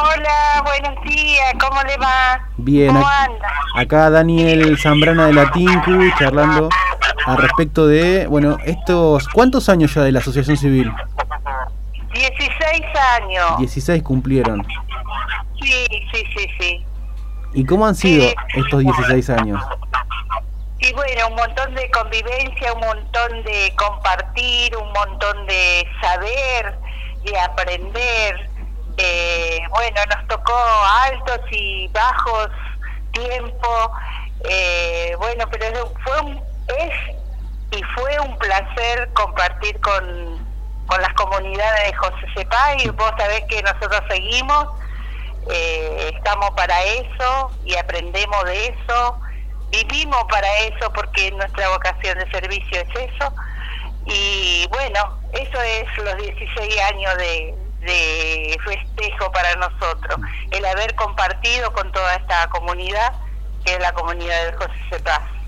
Hola, buenos días, ¿cómo le va? Bien, ¿Cómo anda? acá Daniel Zambrana de la Tinku charlando al respecto de, bueno, estos, ¿cuántos años ya de la Asociación Civil? 16 años. 16 cumplieron. Sí, sí, sí, sí. ¿Y cómo han sido Sí. estos 16 años? Y bueno, un montón de convivencia, un montón de compartir, un montón de saber, de aprender. Eh, bueno, nos tocó altos y bajos tiempo. Eh, bueno, pero fue un, es y fue un placer compartir con, con las comunidades de José Cepá y vos sabés que nosotros seguimos, eh, estamos para eso y aprendemos de eso, vivimos para eso porque nuestra vocación de servicio es eso. Y bueno, eso es los 16 años de, de festejo para nosotros, el haber compartido con toda esta comunidad que es la comunidad de José Cepaz.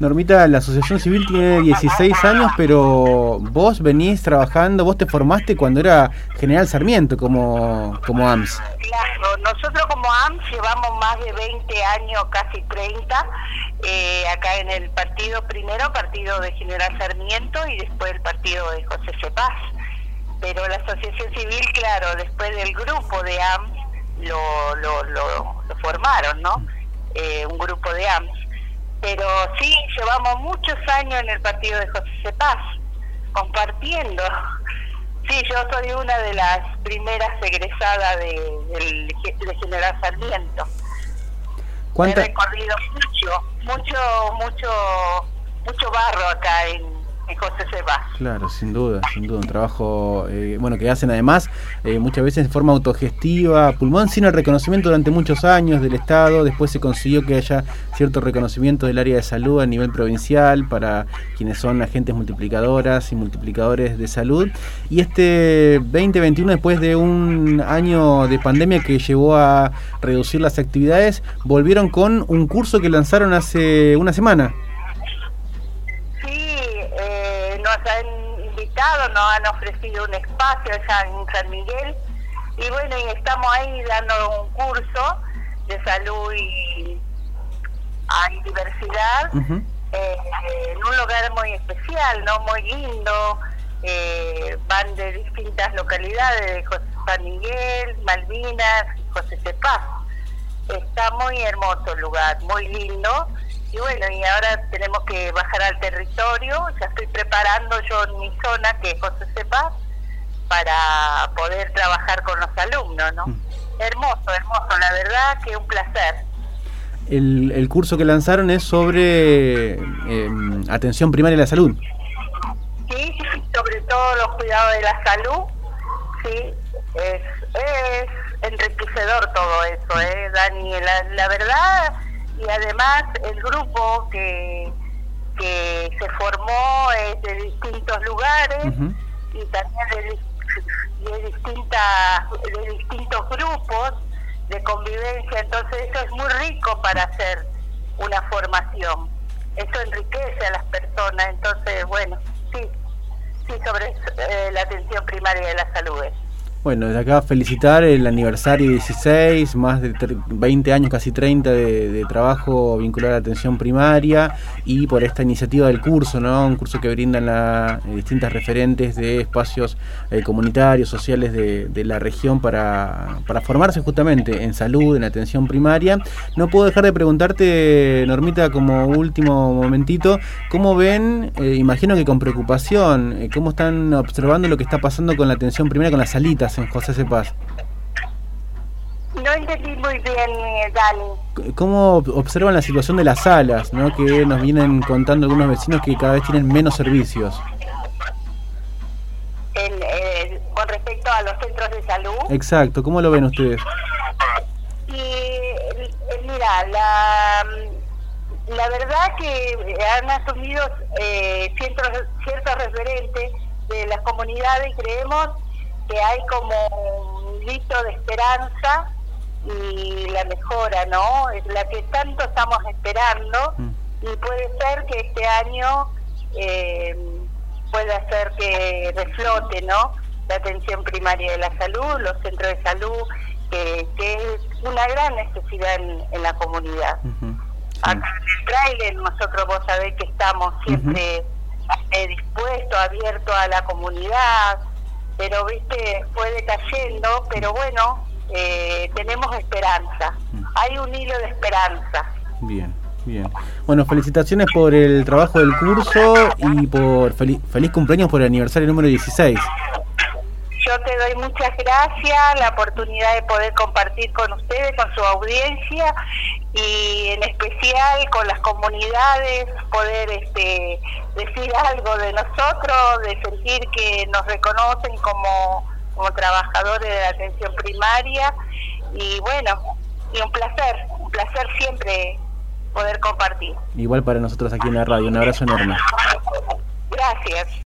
Normita, la Asociación Civil tiene 16 años, pero vos venís trabajando, vos te formaste cuando era General Sarmiento como, como AMS. Claro, nosotros como AMS llevamos más de 20 años, casi 30, eh, acá en el partido, primero partido de General Sarmiento y después el partido de José Cepaz. Pero la asociación civil, claro, después del grupo de AMS lo, lo, lo, lo formaron, ¿no? Eh, un grupo de AMS. Pero sí, llevamos muchos años en el partido de José Cepaz, compartiendo. Sí, yo soy una de las primeras egresadas de, del, de General Sarmiento. He ¿Cuánta, recorrido mucho, mucho, mucho, mucho barro acá en, en. Claro, sin duda, sin duda, un trabajo eh, bueno que hacen además eh, muchas veces de forma autogestiva, pulmón sin el reconocimiento durante muchos años del Estado, después se consiguió que haya cierto reconocimiento del área de salud a nivel provincial para quienes son agentes multiplicadoras y multiplicadores de salud y este 2021 después de un año de pandemia que llevó a reducir las actividades, volvieron con un curso que lanzaron hace una semana. Sí, eh, nos han invitado, nos han ofrecido un espacio allá en San Miguel y bueno, y estamos ahí dando un curso de salud y, ah, y diversidad eh, en un lugar muy especial, no muy lindo. eh, van de distintas localidades, de José San Miguel, Malvinas, José Cepaz. Está muy hermoso el lugar, muy lindo. Y bueno, y ahora tenemos que bajar al territorio. Ya estoy preparando yo en mi zona, que es José Cepaz, para poder trabajar con los alumnos, ¿no? Mm. Hermoso, hermoso, la verdad que un placer. El, el curso que lanzaron es sobre eh, atención primaria de la salud. Sí, sobre todo los cuidados de la salud, sí, es, es enriquecedor todo eso, ¿eh, Dani? La, la verdad, y además el grupo que, que se formó es de distintos lugares y también de, de distintas de distintos grupos de convivencia. Entonces eso es muy rico para hacer una formación. Eso enriquece a las personas. Entonces bueno sí sí sobre eh, la atención primaria de la salud. ¿eh? Bueno, desde acá felicitar el aniversario 16, más de tre- 20 años, casi 30 de, trabajo vinculado a la atención primaria y por esta iniciativa del curso, ¿no? Un curso que brindan la, eh, distintas referentes de espacios eh, comunitarios, sociales de, la región para, formarse justamente en salud, en atención primaria. No puedo dejar de preguntarte, Normita, como último momentito, ¿cómo ven, eh, imagino que con preocupación, cómo están observando lo que está pasando con la atención primaria, con las salitas en José Cepaz? no entendí muy bien eh, Dani ¿Cómo observan la situación de las salas, ¿no? que nos vienen contando algunos vecinos que cada vez tienen menos servicios? en, eh, con respecto a los centros de salud Exacto, ¿cómo lo ven ustedes? Y eh, mira, la, la verdad que han asumido eh, ciertos, ciertos referentes de las comunidades creemos que hay como un grito de esperanza y la mejora, ¿no? Es la que tanto estamos esperando Mm. y puede ser que este año eh, pueda hacer que reflote, ¿no? La atención primaria de la salud, los centros de salud que es una gran necesidad en, la comunidad. Acá en el trailer nosotros vos sabés que estamos siempre eh, dispuestos, abiertos a la comunidad, pero viste, fue decayendo, pero bueno, eh, tenemos esperanza, hay un hilo de esperanza. Bien. Bien. Bueno, felicitaciones por el trabajo del curso y por feliz, feliz cumpleaños por el aniversario número 16 yo te doy muchas gracias, la oportunidad de poder compartir con ustedes, con su audiencia y en especial con las comunidades, poder este, decir algo de nosotros, de sentir que nos reconocen como, como trabajadores de la atención primaria y bueno, y un placer, un placer siempre poder compartir. Igual para nosotros aquí en la radio, un abrazo enorme. Gracias.